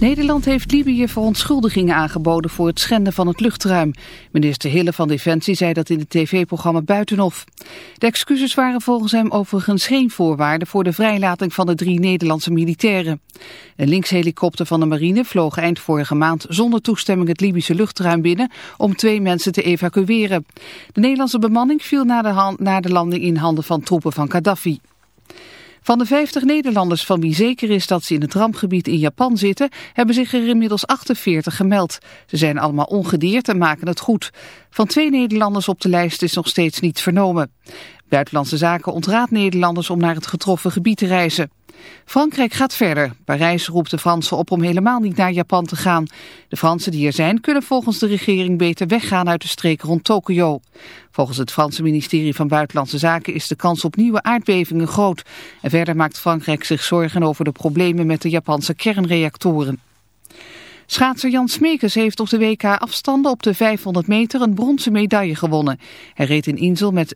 Nederland heeft Libië verontschuldigingen aangeboden voor het schenden van het luchtruim. Minister Hille van Defensie zei dat in het tv-programma Buitenhof. De excuses waren volgens hem overigens geen voorwaarde voor de vrijlating van de drie Nederlandse militairen. Een linkshelikopter van de marine vloog eind vorige maand zonder toestemming het Libische luchtruim binnen om twee mensen te evacueren. De Nederlandse bemanning viel na de, de landing in handen van troepen van Gaddafi. Van de 50 Nederlanders van wie zeker is dat ze in het rampgebied in Japan zitten, hebben zich er inmiddels 48 gemeld. Ze zijn allemaal ongedeerd en maken het goed. Van twee Nederlanders op de lijst is nog steeds niets vernomen. Buitenlandse Zaken ontraadt Nederlanders om naar het getroffen gebied te reizen. Frankrijk gaat verder. Parijs roept de Fransen op om helemaal niet naar Japan te gaan. De Fransen die er zijn kunnen volgens de regering beter weggaan uit de streek rond Tokio. Volgens het Franse ministerie van Buitenlandse Zaken is de kans op nieuwe aardbevingen groot. En verder maakt Frankrijk zich zorgen over de problemen met de Japanse kernreactoren. Schaatser Jan Smekers heeft op de WK afstanden op de 500 meter een bronzen medaille gewonnen. Hij reed in Insel met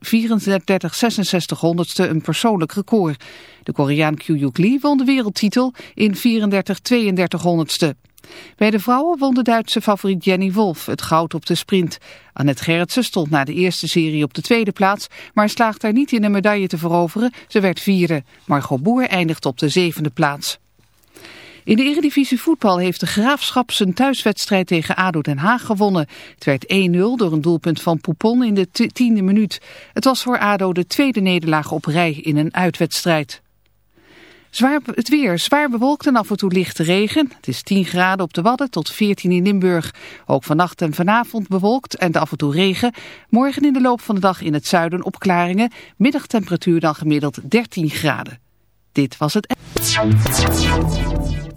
34-66 honderdste een persoonlijk record. De Koreaan Kyuyuk Lee won de wereldtitel in 34-32 honderdste. Bij de vrouwen won de Duitse favoriet Jenny Wolf het goud op de sprint. Annette Gerritsen stond na de eerste serie op de tweede plaats, maar slaagde er niet in een medaille te veroveren. Ze werd vierde. Margot Boer eindigt op de zevende plaats. In de Eredivisie voetbal heeft de Graafschap zijn thuiswedstrijd tegen ADO Den Haag gewonnen. Het werd 1-0 door een doelpunt van Poupon in de tiende minuut. Het was voor ADO de tweede nederlaag op rij in een uitwedstrijd. Zwaar, het weer zwaar bewolkt en af en toe lichte regen. Het is 10 graden op de Wadden tot 14 in Limburg. Ook vannacht en vanavond bewolkt en af en toe regen. Morgen in de loop van de dag in het zuiden opklaringen. Middagtemperatuur dan gemiddeld 13 graden. Dit was het...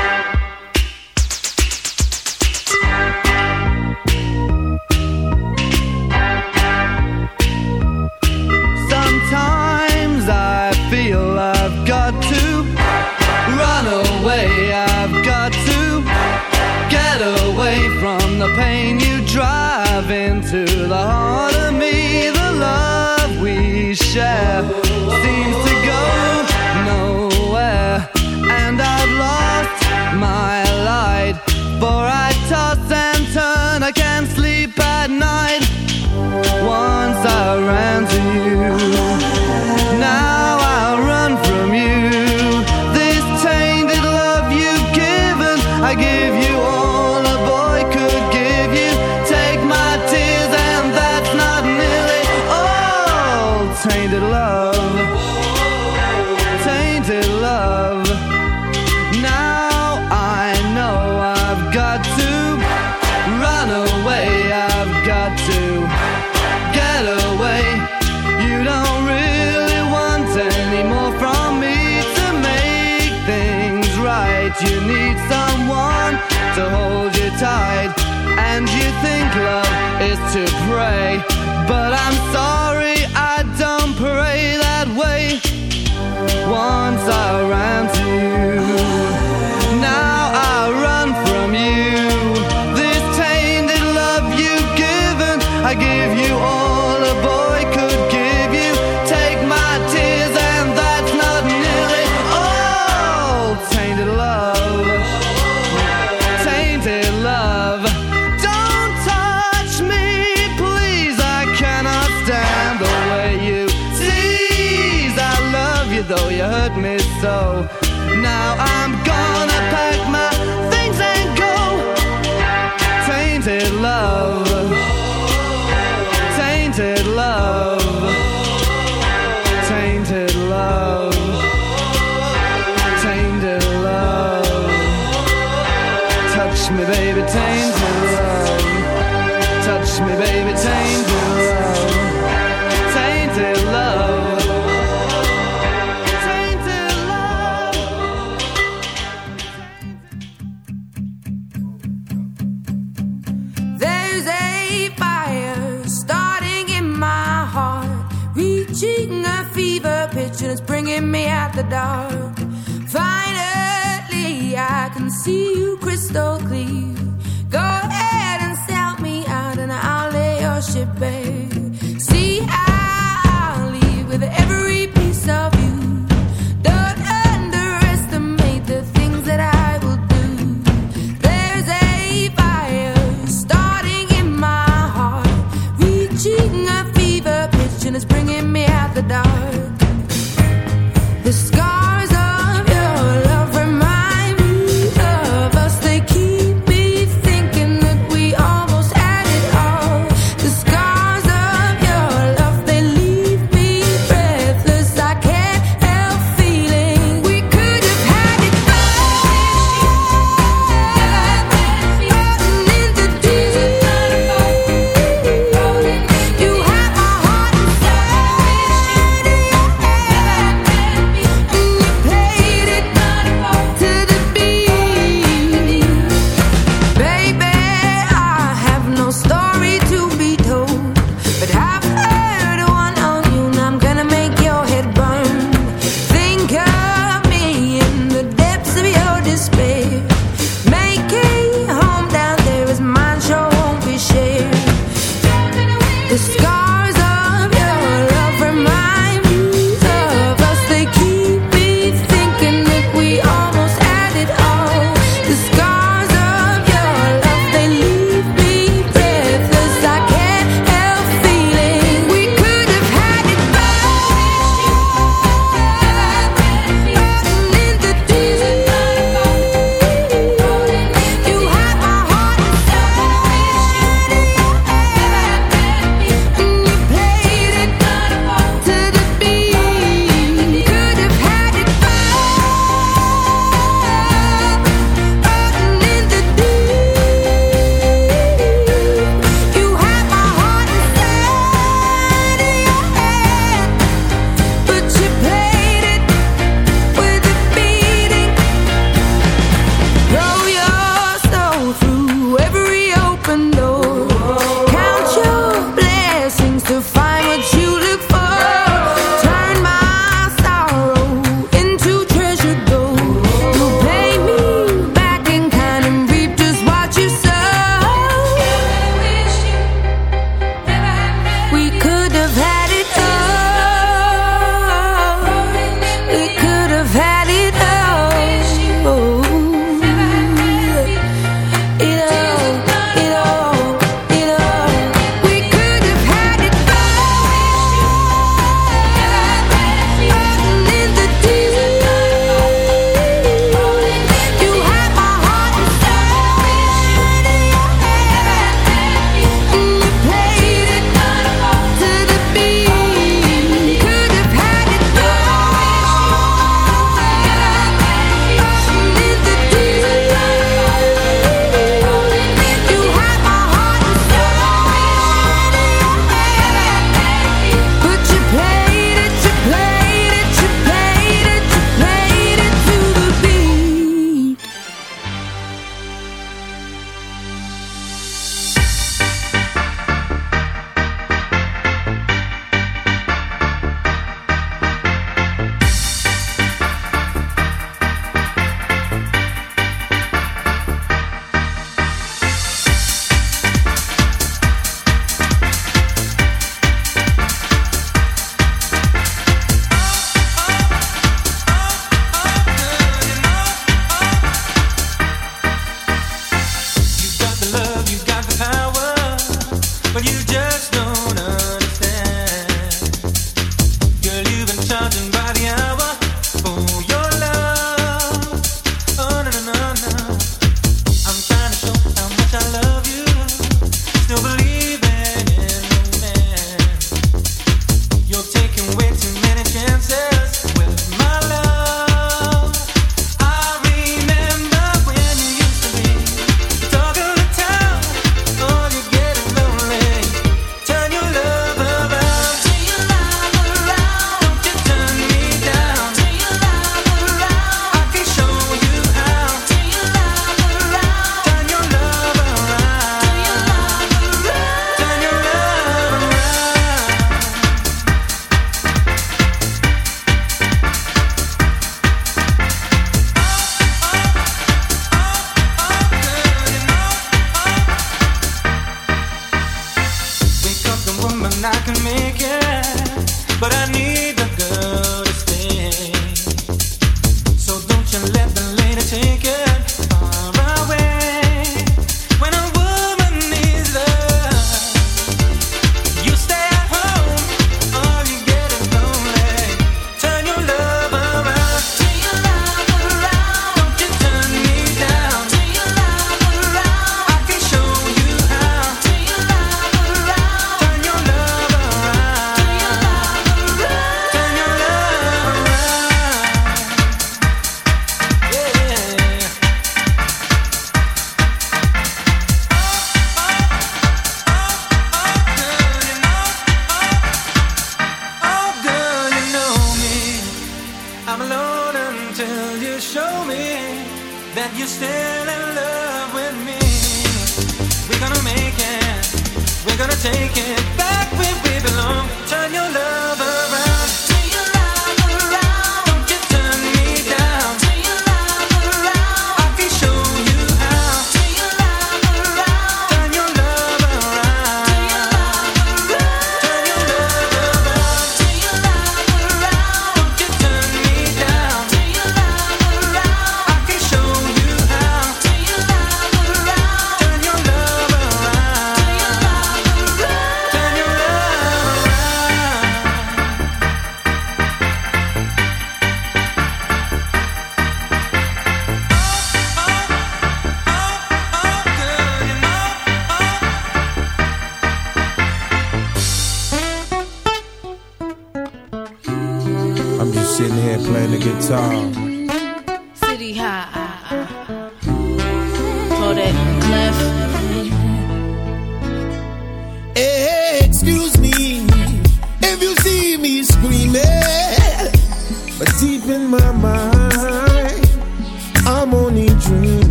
Sometimes Bad night.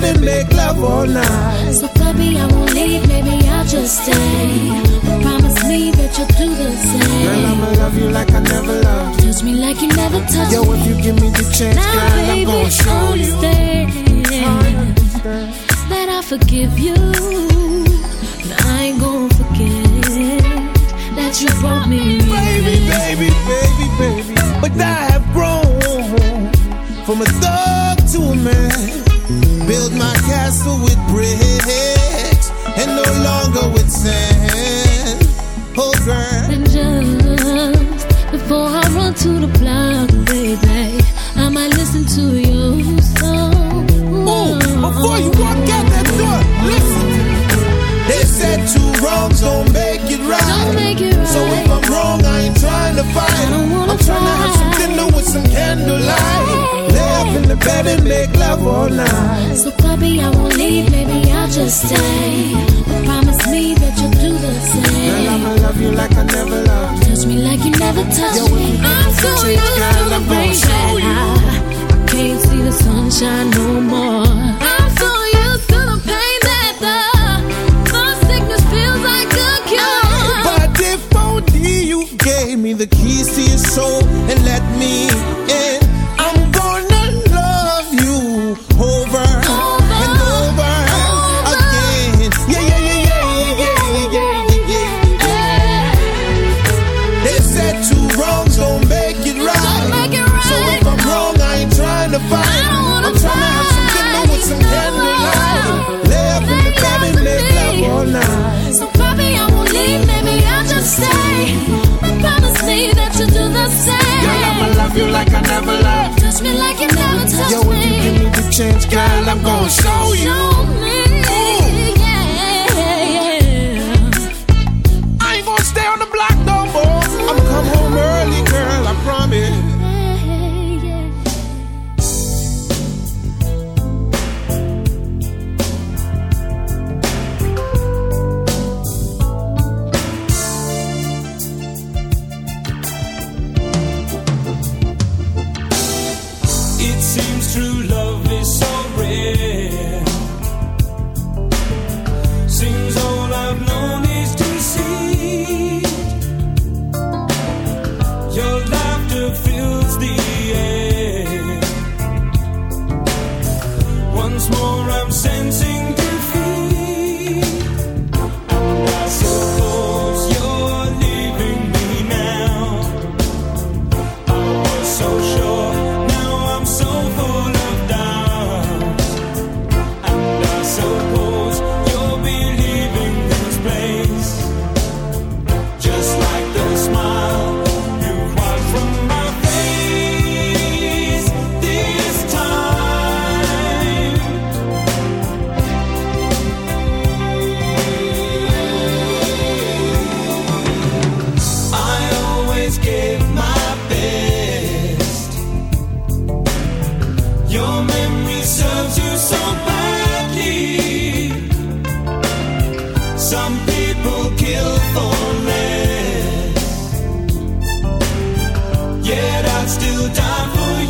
I didn't make love all night. So, baby, I won't leave, maybe I'll just stay. Promise me that you'll do the same. Girl, I'ma love you like I never loved. Touch me like you never touched Yo, me. If you give me the chance, now, girl, baby, I'm gonna show you. Understand that I forgive you. bed and make love all night. So, puppy, I won't leave, maybe I'll just stay. Promise me that you'll do the same. Girl, I'ma love you like I never loved. Touch me like you never touched Yo, me. I'm so used to the rain that I, I can't see the sunshine no more. I'm so used to the pain that the, the sickness feels like a cure. But if only you gave me the keys to your soul and let gon' show you. still time for you.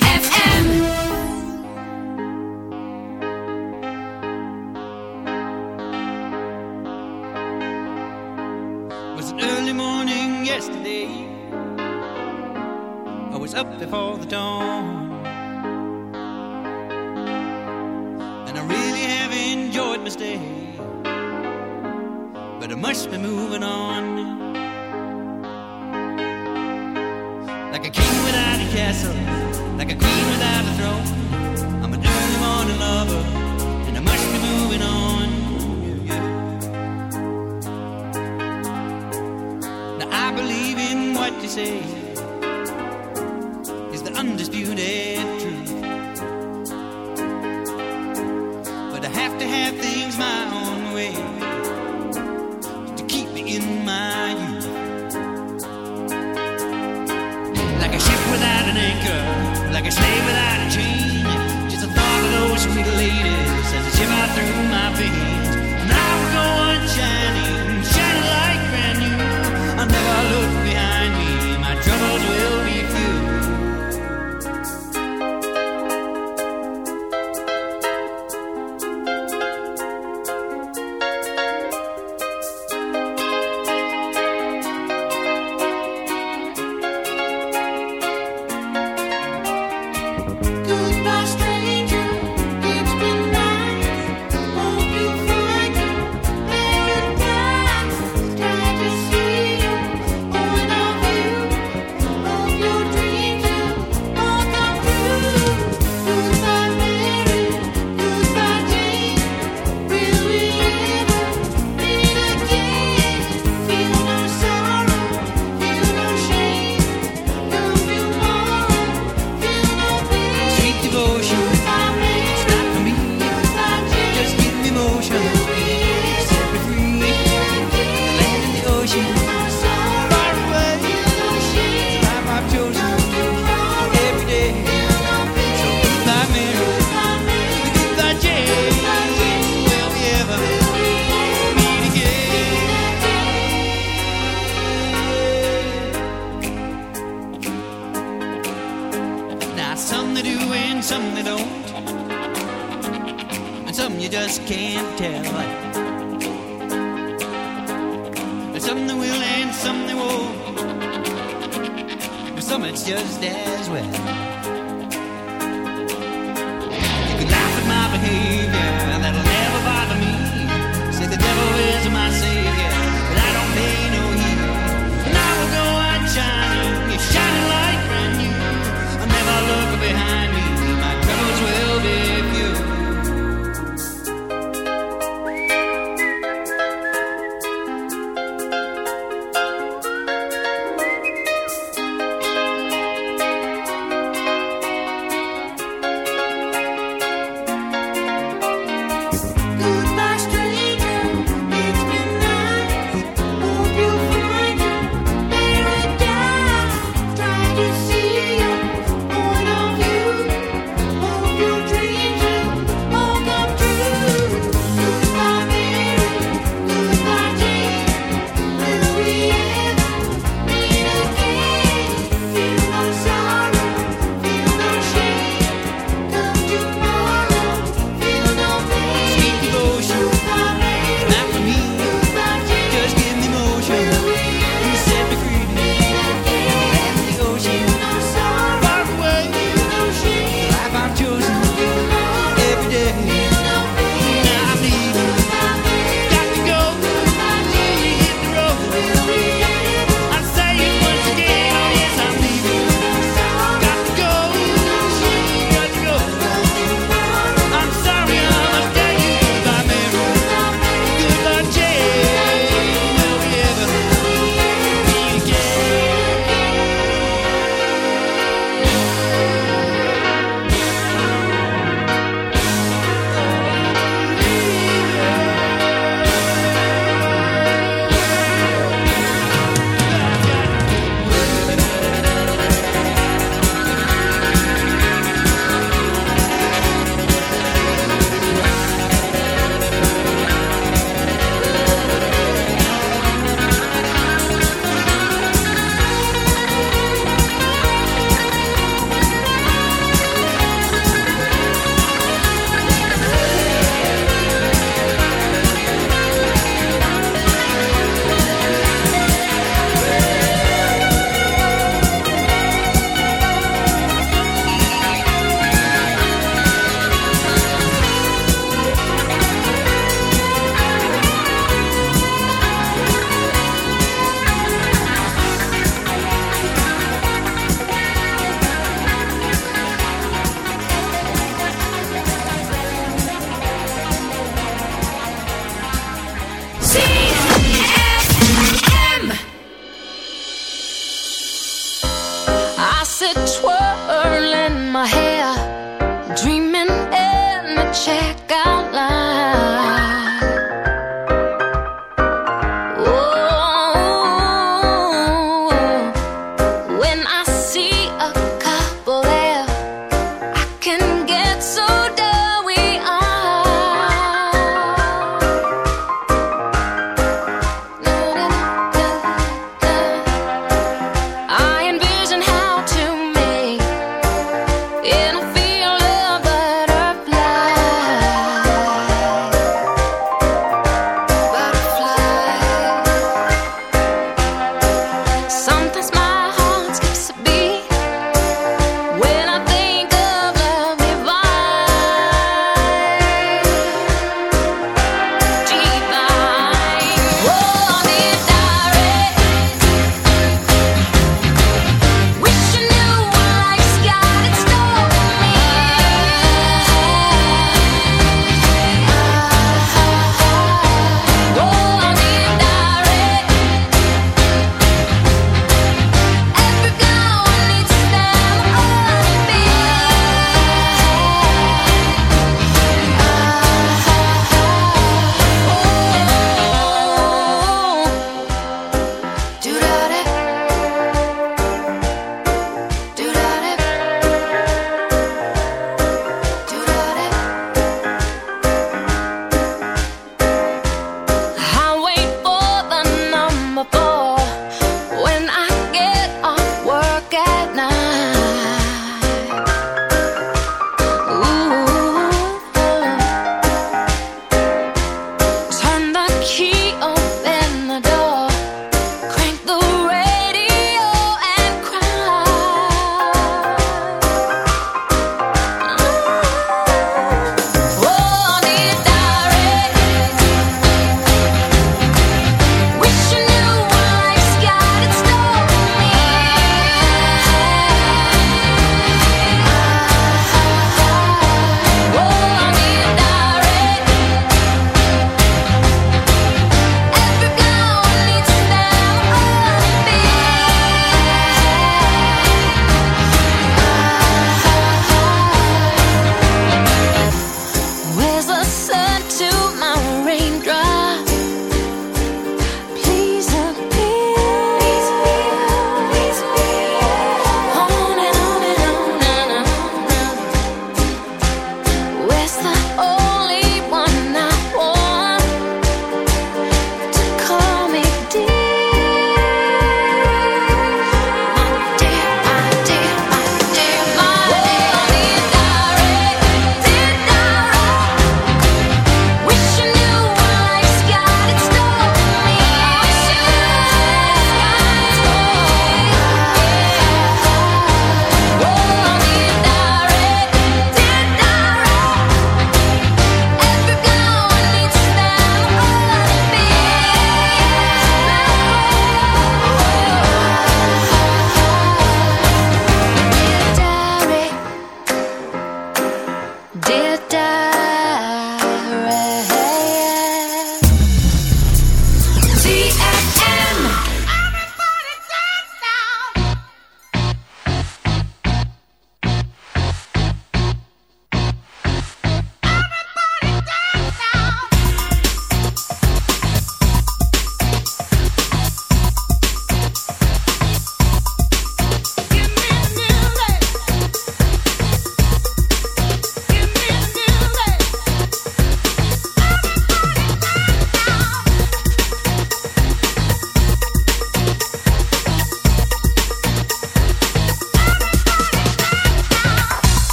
got like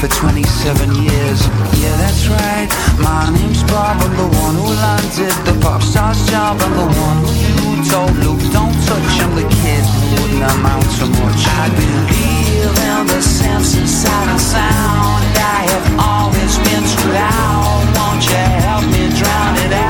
for 27 years. Yeah, that's right. My name's Bob. I'm the one who landed the pop star's job. I'm the one who you told Luke, don't touch. I'm the kid who wouldn't amount to much. I believe in the sense of and sound. I have always been too loud. Won't you help me drown it out?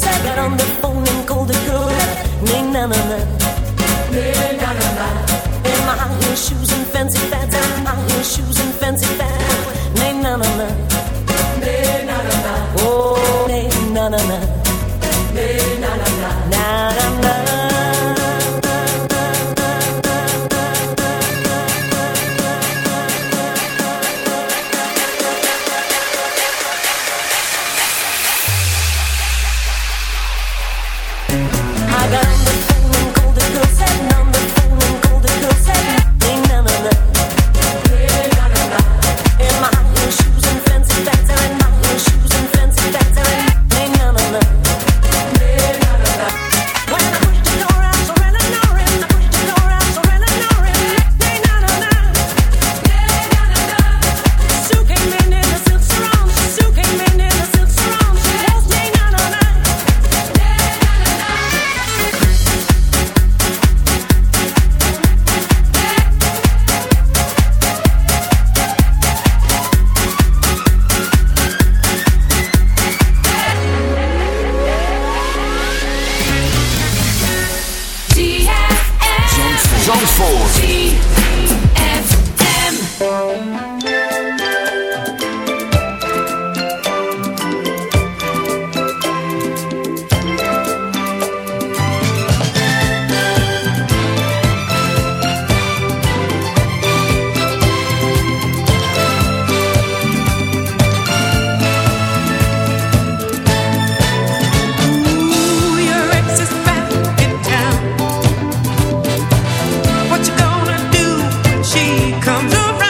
said, I got on the phone and called the girl. Nee, na na na. Nee, na na na. In my high shoes comes around.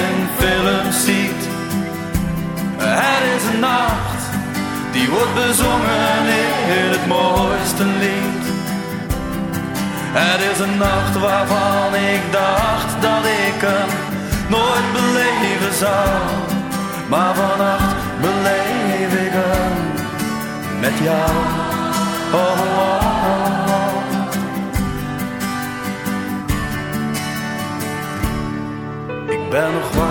Het is een nacht die wordt bezongen in het mooiste lied. Het is een nacht waarvan ik dacht dat ik hem nooit beleven zou. Maar vannacht beleef ik hem met jou. Oh, oh, oh, oh. Ik ben nog wakker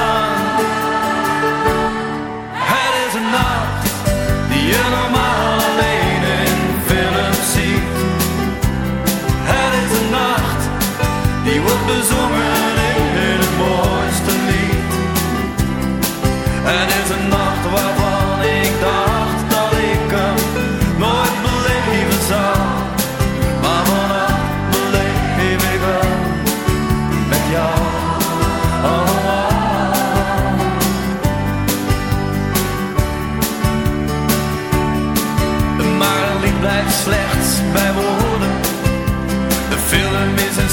Bezongen in het mooiste lied. Het is een nacht waarvan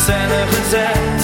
scène gezet.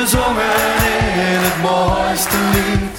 Bezongen in het mooiste lied.